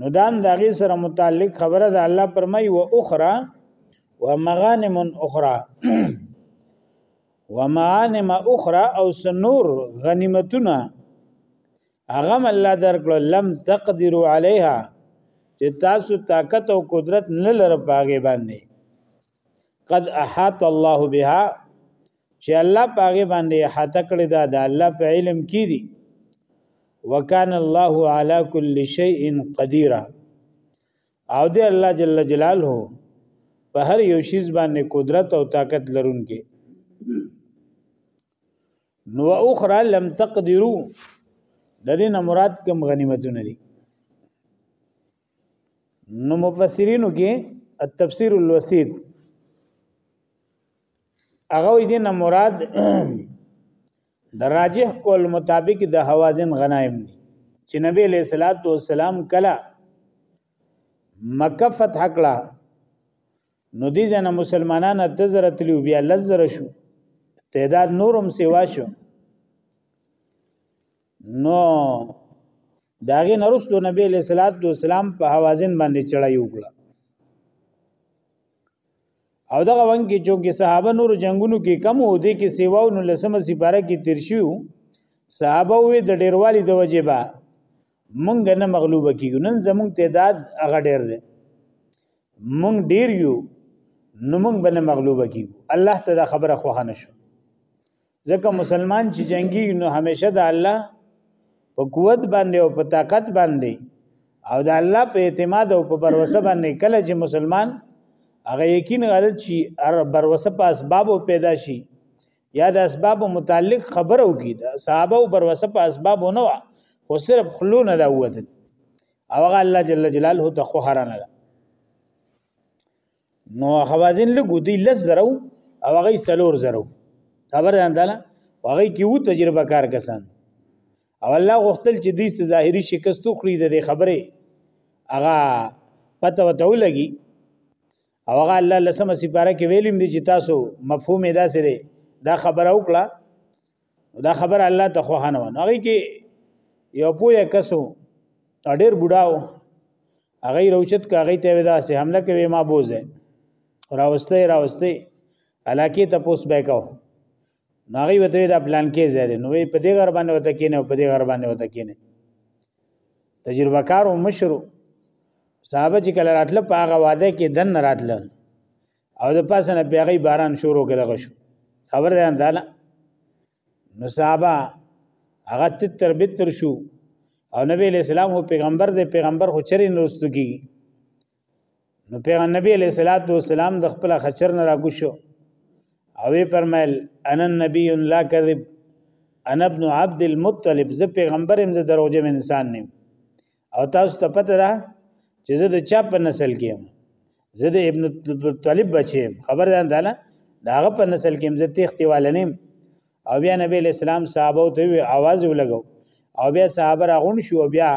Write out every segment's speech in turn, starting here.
نو دام داغي سره متعلق خبره ده الله پرمای و اخرى ومغانم اخرى ومعانم اخرى او سنور غنیمتونه اغم الله درکړو لم تقدروا عليها چې تاسو طاقت او قدرت نه لره پاګې باندې قد احاط الله بها چې الله پاګه باندې حاته کړی دا د الله په علم کې دي وکان الله علی کل شیء قدیر او دې الله جل جلاله په هر یو شی باندې قدرت او طاقت لرونکي نو اخرى لم تقدروا د دې نه مراد کوم غنیمتونه دي نو مفسرینو کې التفسیر الوسید هغه دې نه مراد د راجح کول مطابق د حوازن غنایم دي چې نبی له صلوات و سلام کلا مکه فتح کړه نو دې ځنه مسلمانان تزر تلو بیا لزر شو تعداد نورم سیوا شو نو داغه نرستو نبی علیہ الصلات والسلام په حوازن باندې چړای وکړه او دغه وخت کې چې صحابه نور جنگونو کې کم وو دي کې سیواو نو لسمه سپاره کې تیر شو صحابه وې د ډیروالي د وجې با مونږ نه مغلوب کیږو نن زمونږ تعداد هغه ډیر دی مونږ ډیر یو نو مونږ بل مغلوب کیږو الله ته دا خبره خوښه نشو ځکه مسلمان چې جنگي نو همیشه د الله په قوت باندې او په طاقت باندې او د الله په اعتماد او په پروسه باندې کله چې مسلمان هغه یقین غلط شي هر پروسه په اسباب پیدا شي یا د اسباب متعلق خبره وکړي د صحابه او پروسه په اسباب نه و خو صرف خلونه دا وته او هغه الله جل جلاله ته خو هرانه نو خوازین لګو دی لس زرو او هغه سلور زرو خبر ده انداله هغه کې وو تجربه کار کسان او الله غوښتل چې دوی ظاهري شکست وکړي د خبره هغه پته وته ولګي او هغه الله لسمه سپاره کې ویلیم دي چې تاسو مفهوم ادا سره دا خبره وکړه دا خبر الله ته خو نه ونه هغه کې یو پوهه کسو ډېر بډاو هغه روچت کاغی ته ودا سه حمله کوي ما بوزه راوسته راوسته علاقه ته پوس بیکاو ناغي وته دا پلان کې زیاده نو په دې غر باندې وته کې نه په دې غر باندې وته کې نه تجربه کار او مشرو صحابه چې کله راتله په هغه واده کې دن راتله او د پاسه نه پیغی باران شروع کړه غشو خبر ده انداله نو صحابه هغه تر بتر شو او نبی علیہ السلام او پیغمبر دی پیغمبر خو چرې نوستو کی نو پیغمبر نبی علیہ الصلوۃ والسلام د خپل خچر نه راګوشو او وی پرمل انا نبی لا کذب انا ابن عبد المطلب زه پیغمبر هم زه دروغجن انسان نیم او تاسو ته پته ده چې زه د چا په نسل کې یم زه د ابن طالب بچی خبر ده تعالی دا هغه په نسل کې زه تختی والنیم او بیا نبی اسلام صحابه ته وی आवाज ولګو او بیا صحابه راغون شو او بیا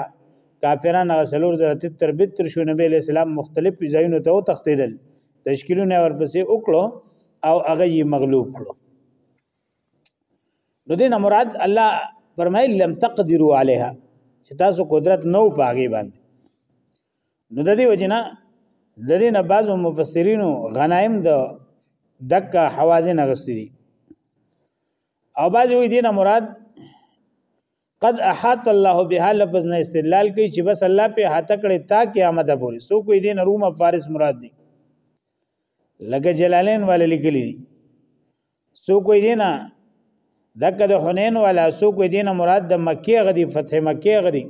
کافرانو غسلور زره تر بتر شو نبی اسلام مختلف ځایونو ته تختیدل تشکیلونه ورپسې وکړو او هغه یې مغلوب کړو نو دې نه مراد الله فرمایي لم تقدروا عليها چې تاسو قدرت نو پاګې باندې نو د دې وجنه د دې نه بعضو مفسرینو غنایم د دکا حوازن غستی دي او بعض وی دینه مراد قد احاط الله بها لفظ نه استدلال کوي چې بس الله په هاته کړي تا قیامت پورې سو کوئی دین روم فارس مراد دي لکه جلالین والے لیکلي دي سو کوئی دینا دک د حنین والا سو کوئی دینا مراد د مکی غدی فتح مکی غدی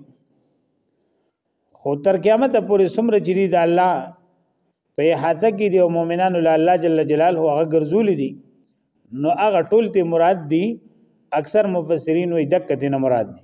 خو تر قیامت پورې سمره چری د الله په هاته کې دی او مؤمنانو له الله جل جلاله هغه ګرځول دي نو هغه ټول ته مراد دي اکثر مفسرین وي دک دینه مراد دي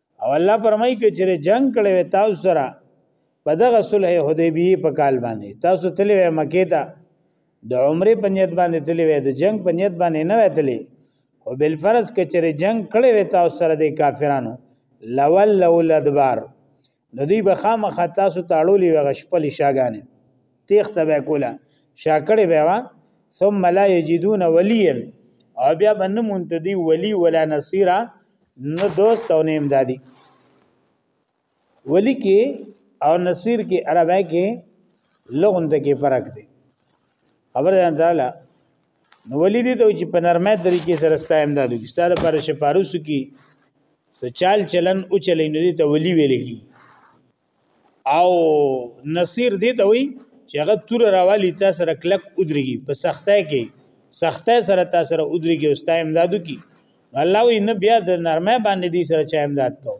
او الله پرمای کې چې جنگ کړي تاسو سره په دغه صلح حدیبیه په کال باندې تاسو تللی وای مکه ته د عمره په نیت باندې تللی وای د جنگ په نیت باندې نه وتلی او بل فرض کې چې جنگ کړي وي تاسو سره د کافرانو لول لول ادبار د دې بخامه خاصه تاسو تاړولې وغه شپلې شاګانې تیخته به کوله شاکړې به وا ثم لا یجدون ولیا او بیا باندې مونږ ته دی ولی ولا نصيرا نه دوست او نه امدادي ولی کې او نصير کې عربی کې لغون ته کې فرق دی خبر ده تعالی نو ولی دي ته چې په نرمه طریقې سره ستا امدادو کې ستاره پر شپاروسو کې څه چال چلن او چلې نو دي ته ولی ویلې او نصير دې ته وي چې هغه تور راوالي تاسو سره کلک ودرېږي په سختۍ کې سختۍ سره تاسو سره ودرېږي او ستاسو امدادو کې الله وي نه بیا د نرمه باندې دې سره چا امداد کو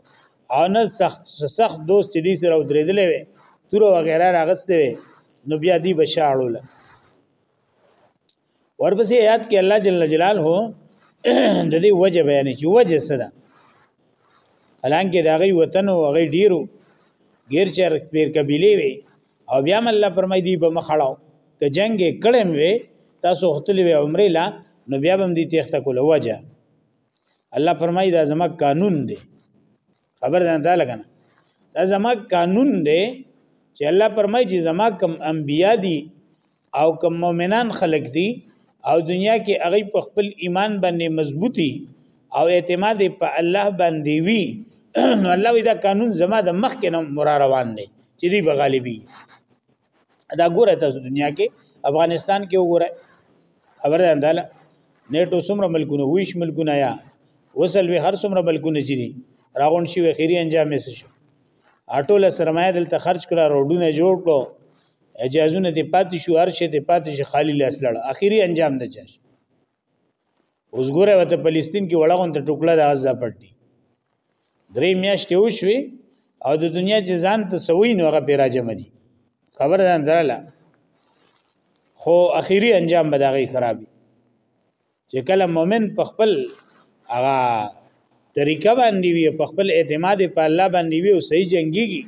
او نه سخت سخت دوست دې سره ودرېدلې وي تور وغیرہ راغستې وي نو بیا دې بشاړول ورپسې آیات کې الله جل جلاله د دې وجه بیان چې وجه څه ده الانکه دا غي وطن او غي ډیرو غیر چر پیر قبیله وي او بیا مل الله فرمای دی به مخړاو که جنگ کړم وي تاسو خپل وی عمره لا نو بیا بم دي تخته کول وجه الله فرمای دا زما قانون دی خبر ده نه لګنه دا زما قانون دی چې الله پرمای چې زما کم انبیا دي او کم مؤمنان خلق دي او دنیا کې هغه په خپل ایمان باندې مضبوطی او اعتماد په الله باندې وی نو الله دا قانون زما د مخ کې نه مرا روان دی چې دی بغالبي دا ګوره تاسو دنیا کې افغانستان کې وګوره خبره انداله نیټو څومره ملکونه ویش ملکونه یا وصل وی هر څومره ملکونه چې دي راغون شي وخيري انجام یې شي اټول سرمایه دلته خرج کړه روډونه جوړ کړو اجازهونه دې پاتې شو هر شي دې پاتې شي خالی لاس لړ اخیری انجام نه چاش اوس ګوره وته فلسطین کې وړغون ته ټوکړه د غزا پټي درې میاشتې وشوي او د دنیا چې ځان ته سوي نو هغه پیرا جمع دي خبر ده دراله خو اخیری انجام به دغه خرابي چې کله مؤمن په خپل هغه طریقه باندې وي په خپل اعتماد په الله باندې وي او صحیح جنگيږي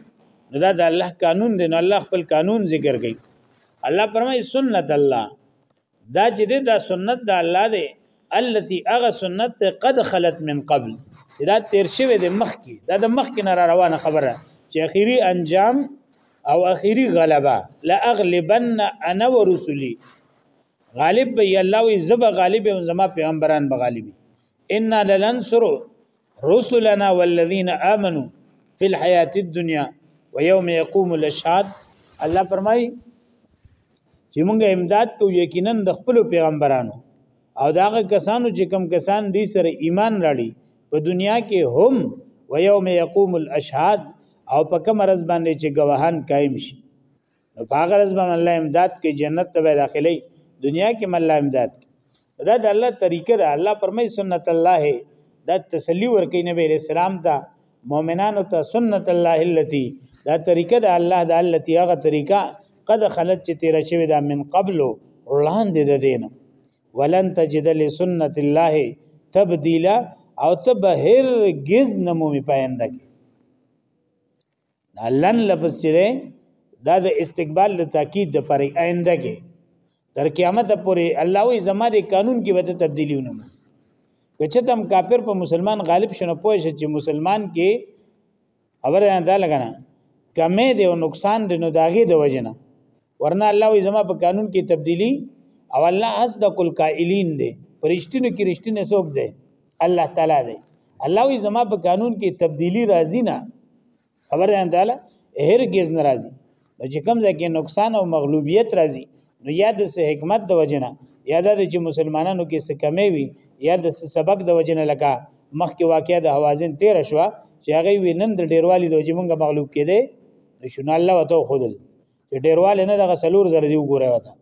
نو دا د الله قانون دی نو الله خپل قانون ذکر کوي الله پرمای سنت الله دا چې دی دا سنت د الله دی التي اغه سنت قد خلت من قبل دا تیر شوی د مخ کې دا د مخ کې نه را روانه خبره چې اخیری انجام او اخیری غلبه لا اغلبن انا ورسلی غالب به الله وي زب غالب او زما پیغمبران به غالبي ان لننصر رسلنا والذین آمنوا فی الحیات الدنیا ویوم یقوم الاشهاد الله فرمایي چې موږ امداد کو یقینا د خپل پیغمبرانو او داغه کسانو چې کم کسان دي سره ایمان راړي په دنیا کې هم و یوم یقوم الاشهاد او په کوم رز باندې چې گواهان قائم شي نو په هغه ورځ باندې الله امداد کې جنت ته داخلي دنیا کې الله امداد کې دا د الله طریقه ده الله پرمې سنت الله دا تسلی ورکې نبی عليه السلام ته مؤمنانو ته سنت الله التي دا طریقه ده الله دا التي هغه طریقه قد خلت چې تیر شوی دا من قبل وړاندې ده دین ولن تجد لسنت الله تبديلا او تبهر گز نمومي پاینده کې دا لن لفظ چې ده دا د استقبال د تاکید د پر آینده کې تر قیامت پورې الله وی زما د قانون کې وته تبدیلی ونه مو کچته هم کافر په مسلمان غالب شنه پوه شي چې مسلمان کې خبره نه دا لګنه کمې دی او نقصان دی نو داغه د وجنه ورنه الله وي زما په قانون کې تبدیلی او الله اصدق القائلین دی پرشتینو کې رښتینه څوک دی الله تعالی دی الله وي زما په قانون کې تبدیلی راځي نه خبر ده تعالی هرگز ناراضي نو چې کوم ځکه نقصان او مغلوبیت راځي نو یاد سه حکمت د وجنه یاد د چې مسلمانانو کې څه کمی وي یاد سه سبق د وجنه لکه مخکې واقعیا د حوازن 13 شو چې هغه وینند ډیروالي د وجمنګ مغلوب کړي نو شنو الله وتو خودل ډیرواله نه دغه سلور زره دی وګوره وته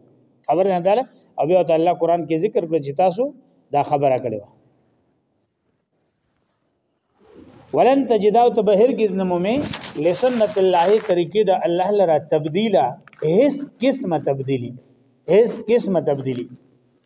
خبر نه ده او بیا ته الله قران کې ذکر کړ چې تاسو دا خبره کړې و ولن تجداو ته بهر کې زنمومه لسنت الله طریقې د الله لره تبديله هیڅ قسمه تبديلي هیڅ قسمه تبديلي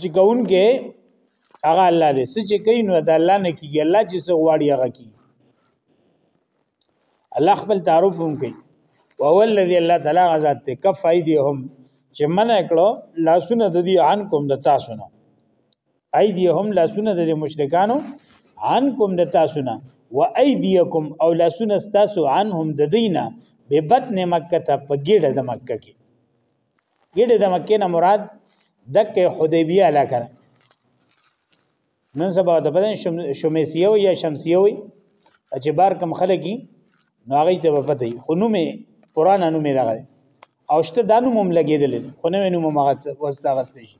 چې کون کې هغه الله دې څه چې کوي نو د الله نه کیږي الله چې څه غواړي هغه کوي الله خپل تعارف هم کوي او هو الذي الله تعالی غزاد ته کف ايديهم چې من کړو لاسونه د دې عن کوم د تاسو نه ايديهم لاسونه د مشرکانو عن کوم د تاسو نه و ايديکم او لاسونه تاسو عنهم د دینه به بطن مکه ته په ګډه د مکه کې ګډه د مکه نه مراد دکه حدیبیه علاقه نن سبا د بدن شمسیه یا شمسیه وي چې بار کم خلګي نو هغه ته په پته خو نو می قران نو می لګل او شته دانو مم لګیدل خو نو نو مم هغه وستا غستې شي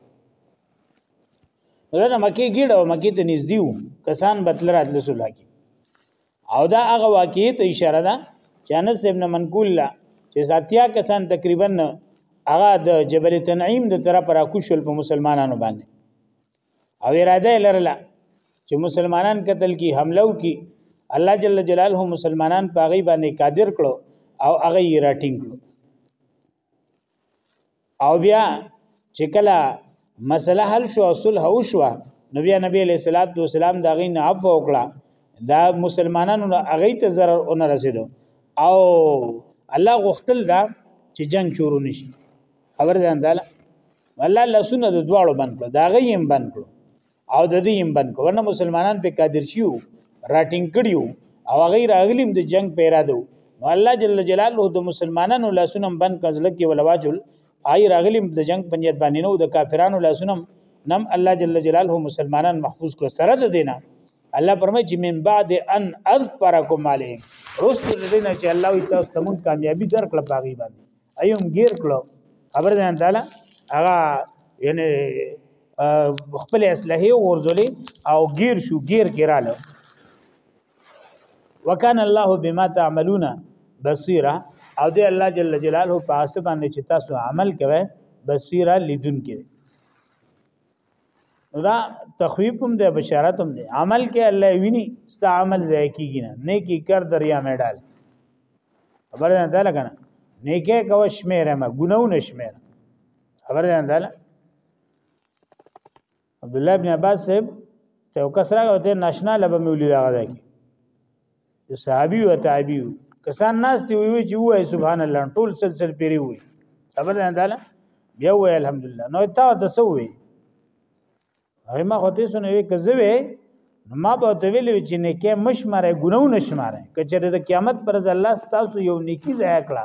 نو دا مکه ګډه مکه ته نږدې وو کسان بتل راتل سو لګي او دا هغه واقعي ته اشاره ده چې انس ابن منقول لا چې ساتیا کسان تقریبا هغه د جبل تنعیم د طرف را کوشل په مسلمانانو باندې او اراده لرله چې مسلمانان قتل کی حمله وکي الله جل جلاله مسلمانان پاغي باندې قادر کړو او هغه یې راټینګ کړو او بیا چې کله مسله حل شو او صلح وشو نو بیا نبی علیہ الصلوۃ والسلام دا غي نه عفو وکړه دا مسلمانانو هغه ته zarar اون رسیدو او الله غختل دا چې جنگ شروع نشي خبر ځان داله الله لسونه د دواړو بند کړو دا غي هم بند کړو او د دې هم بند کړو نه مسلمانان په قادر شيو راټینګ کړیو او هغه راغلیم د جنگ په اراده نو الله جل جلاله د مسلمانانو لاسونه بند کړل کې ولواجل آی راغلیم د جنگ په نیت باندې نو د کافرانو لاسونه نم الله جل جلاله مسلمانان محفوظ کړ سره د دینه الله پرمه چې من بعد ان اذفرکم علیهم رسل دینه چې الله تاسو ته مون کامیابی درکړه باغی باندې ايوم غیر کړو خبر ده تعالی هغه یعنی خپل اسلحه ورزولې او غیر شو غیر کړهاله وکانه الله بما تعملون بصیره او دی الله جل جلاله په اسبانه چې تاسو عمل کوئ بصیره لیدون کې دا تخویب هم دی بشارت هم دی عمل کې الله ویني ستا عمل ځای کیږي نه نیکی کر دریا مې ډال خبر نه ده لګنه نیکه کو شمیر ما ګناو نشمیر خبر ده ده عبد الله ابن عباس صاحب ته کسره او ته ناشنا لبه مولي راغی یو صحابي او تابعي کسان ناس دی وی چې وای سبحان الله ټول سلسل پیری وی خبر نه داله بیا وای الحمدلله نو تا د سو وی هغه ما خو ته سونه وی کزوی ما به ته ویل چې نه کې مشمره ګنو نشمره کچره د قیامت پر ځل الله تاسو یو نیکی ځای کړه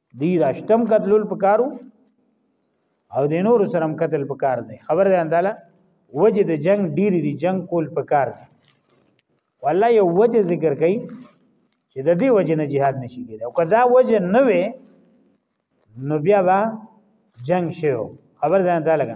دی راشتم قتلول پکارو او د نور سره هم قتل پکار دی خبر ده انداله وجه د جنگ ډیر دی جنگ کول پکار دی والله یو وجه ذکر کړي چې د دې وجه نه jihad نشي کېدای او کدا وجه نه وي نو بیا با جنگ شو خبر ده انداله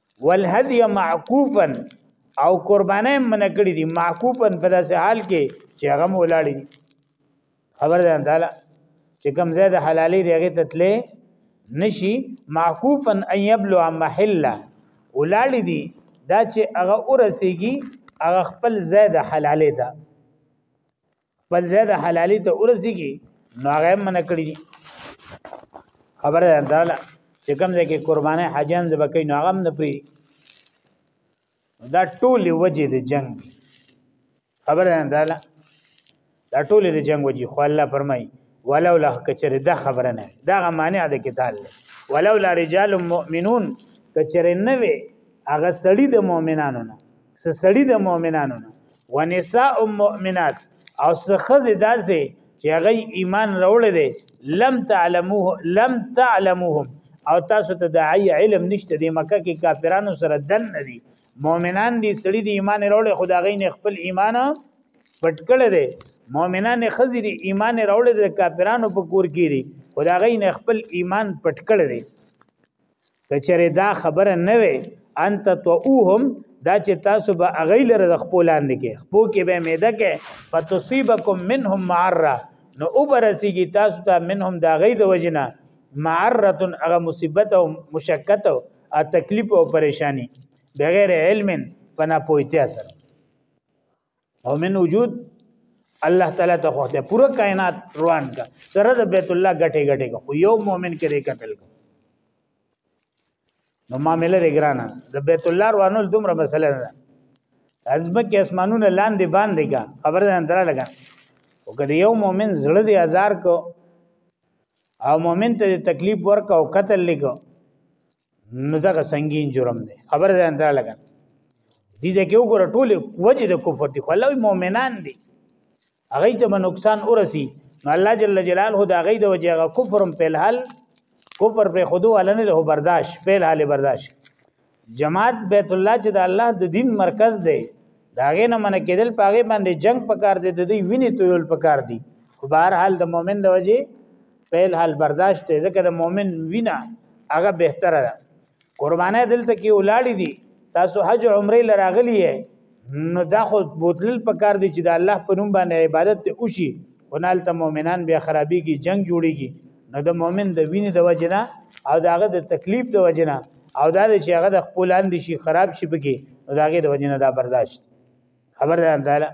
والهدی معکوفا او قربانه من کړی دي معکوفا په داسې حال کې چې هغه مولاړي خبر ده تعالی چې کوم ځای د حلالي دیغه تتلې نشي معکوفا ان يبلو محله ولاړي دي دا چې هغه ورسیږي هغه خپل ځای د حلالي ده خپل ځای د حلالي ته ورسیږي نو هغه من کړی دي خبره ده دا چې کوم ځای کې قرباني حاجان زبکې نو هغه نه پری دا ټول وجه د جنگ خبره ده دا دا ټول د جنگ وجه خو الله فرمای ولو له کچره دا خبره نه دا معنی د کتاب ولو لا رجال مؤمنون کچره نه وي هغه سړی د مؤمنانو نه سړی د مؤمنانو نه ونساء مؤمنات او سخزه داسې چې هغه ایمان راوړل دي لم تعلموه لم تعلموهم او تاسو ته د علم نشته د مکه کې کافرانو سره دن نه دي مؤمنان دي سړي دي ایمان راوړل خدا غي نه خپل ایمان پټ کړی دی مؤمنان خزي دي ایمان راوړل د کافرانو په کور کې دي خدا غي نه خپل ایمان پټ کړی دی کچره دا خبره نه وي انت توهم دا چې تاسو به اغه لره د خپل لاندې کې خپو کې به میده کې فتصيبکم منهم معره نو وبرسیږي تاسو ته منهم دا غي د وجنه معره هغه مصیبت او مشقت او تکلیف او پریشانی بغیر علم پنا پویتیا سره او من وجود الله تعالی ته خو ته پوره کائنات روان کا سره د بیت الله غټه غټه کو یو مؤمن کې ری قتل کو نو معاملې رګرانه د بیت الله روانول دومره مسله نه ده ازمه کې اسمانونه لاندې باندې کا خبر ده اندره لگا او کله یو مؤمن زړه دی هزار کو او مؤمن ته تکلیف ورک او قتل لیکو نو دا سنگین جرم دی خبر ده انده لګا دي ځکه وګوره ټول وجه د کفر دي خو الله مؤمنان دي هغه ته به نقصان ورسي نو الله جل جلاله دا غي د وجه غ کفرم په الحال کفر په خودو علنه له برداشت په الحال برداشت جماعت بیت الله چې د الله د دین مرکز دی داغه نه من کېدل پاغه باندې جنگ پکار دی د دې ویني تویل پکار دی خو بهر حال د مؤمن د وجه پیل حال برداشت ته ځکه د مؤمن وینا هغه بهتره ده قربانه دلته کې ولاړې دي تاسو حج عمره لراغلی نو دا خو بوتل په کار دي چې د الله په نوم باندې عبادت ته وشي خنال ته مؤمنان بیا خرابيږي جنگ جوړيږي نو د مؤمن د وینې د وجنه او داغه د تکلیف د وجنه او دا چې هغه د خپل اند شي خراب شي بګي نو داغه د وجنه دا برداشت خبر ده تعالی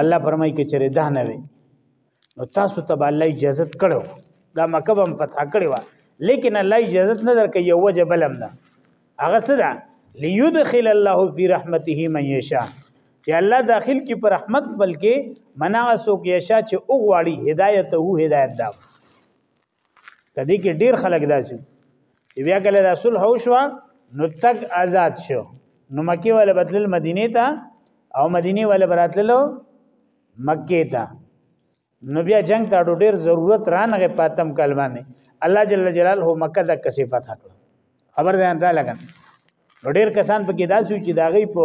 الله فرمایي کې چیرې ده نه وي نو تاسو ته الله اجازه کړو دا مکه هم فتح کړی و لیکن الله اجازه نه درکې یو وجه بلم ده هغه څه ده ليدخل الله في رحمته من يشاء چې الله داخل کی پر رحمت بلکې مناسوک یشا چې او غواړي هدایت او هدایت دا د دې کې ډیر خلک داسي چې بیا کله د صلح وشو نو تک آزاد شو نو مکی ولا بدل مدینه ته او مدینه ولا براتلو مکه ته نو بیا جنگ ته ډیر ضرورت رانغه پاتم کلمانه الله جل جلاله مکه د کسي فتح کړ خبر ده انده لګن نو ډیر کسان په کې داسې چې دا غي په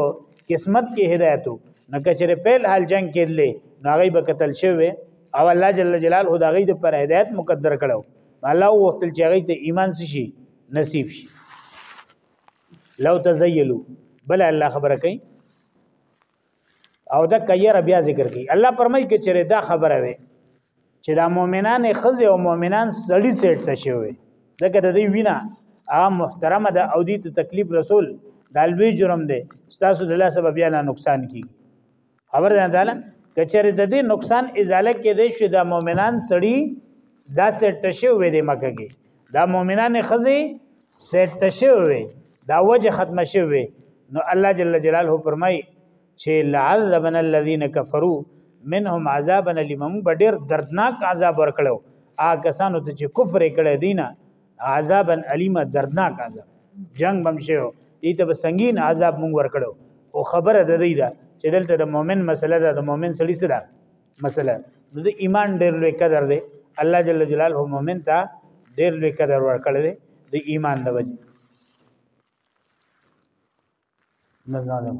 قسمت کې هدایتو نو کچره پیل حال جنگ کې لې نو غي به قتل شوی او الله جل جلاله دا غي د پر هدایت مقدر کړو الله وخت چې غي ته ایمان شي نصیب شي لو تزیلو بل الله خبره کوي او دا کيره بیا ذکر کی الله پرمای کې چیرې دا خبره وي چې دا مؤمنان خزه او مؤمنان سړی سیټ ته شوی ځکه د دې وینا عام محترمه ده او دې ته تکلیف رسول دا لوی جرم دی ستاسو د الله سبب بیا نه نقصان کی خبر ده تعالی کچره د دې نقصان ازاله کې دی چې دا مؤمنان سړی دا سیټ ته شوی دی مکه کې دا مؤمنان خزه سیټ شوی دا وجه ختم شوی نو الله جل جلاله فرمای چې لعذبن الذين كفروا منهم عذابا لمن بډیر دردناک عذاب ورکړو آ کسانو ته چې کفر کړی دینه عذابا الیما دردناک عذاب جنگ بم شو ایته به سنگین عذاب مونږ ورکړو او خبره د دې ده چې دلته د مؤمن مسله ده د مؤمن سړي سره مثلا د ایمان ډېر لوی قدر دی الله جل جلاله مؤمن ته ډېر لوی قدر ورکړی دی د ایمان د وجه مزاله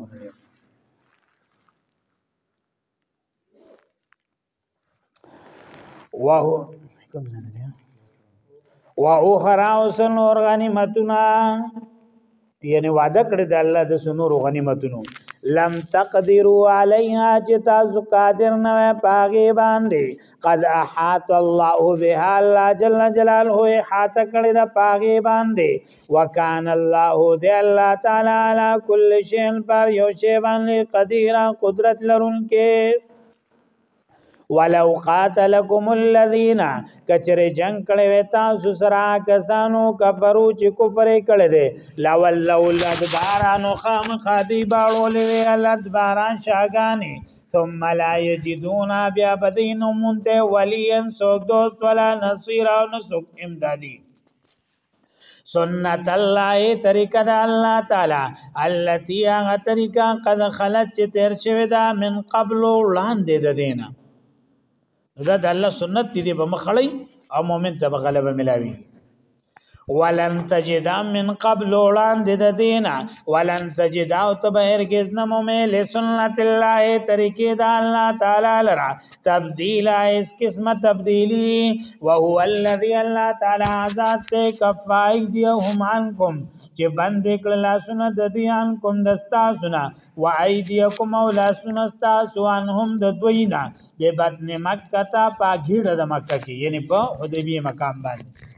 واه کوم ځای و اخرى سنور غنیمتنا یعنی وعده کړی د الله د سنور غنیمتونو لم تقدروا علیها چې تاسو قادر نه وای پاګې باندې قد احاط الله بها الله جل جلاله احاط کړی د پاګې باندې وکانه الله دی الله تعالی علی کل شیء پر یو شی باندې قدیر قدرت لرونکي ولو قاتلکم الذین کچره جنگ کړي وې تاسو سره کسانو کفرو چې کفر کړي دي لا ولو لدبارانو خام خادي باړولې وې لدباران شاګانی ثم لا یجدون بیا بدین مونته ولین سو دوست ولا نصير او نسوک امدادی سنت الله طریقه د الله تعالی التي هغه طریقه قد خلت چې تیر شوی دا من قبل وړاندې د دینه دا د الله سنت دی په مخړی او مؤمن ته غلبه ملاوي ولن تجد من قبل وړاندې د دینه ولن تجد او ته هرگز نه مې لسنت الله طریقې د الله تعالی لرا تبديل اس قسمه تبديلي وهو الذي الله تعالی ذات کفای دی هم عنکم چې بند کړ لاسونه د دې عنکم د تاسونا و ايديکم او لاسونه تاسو انهم د دوینا به بطن مکه تا پاګیړه د مکه کې یعنی په حدیبی مقام باندې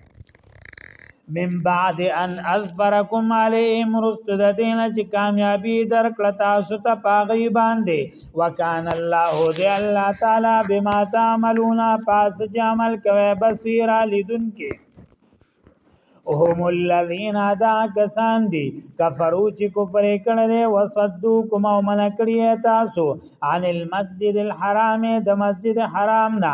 من بعد ان اظفرکم علیهم رست د دین چې کامیابی درکړه تاسو ته پاغي باندې وکان الله دی الله تعالی بما تعملون پاس چې عمل کوي بصیر لیدون کې هم الذين دا کسان دي کفرو چې کفر کړل او صدوکم او من کړی تاسو عن المسجد الحرام د مسجد حرام نه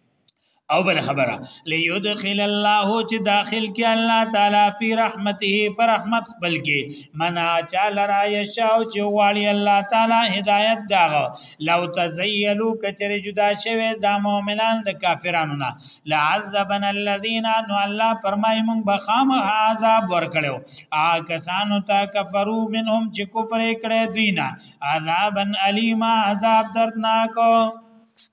او بل خبره ليدخل الله چې داخل کې الله تعالی فی رحمته پر رحمت خپل کې منا چال را یشا او چې والی الله تعالی هدایت داغه لو تزیلو کچره جدا شوه دا مؤمنان د کافرانو نه لعذبن الذين ان الله فرمای مون بخام عذاب ورکړو آ کسانو ته کفرو منهم چې کفر کړه دینه عذابن الیما عذاب دردناکو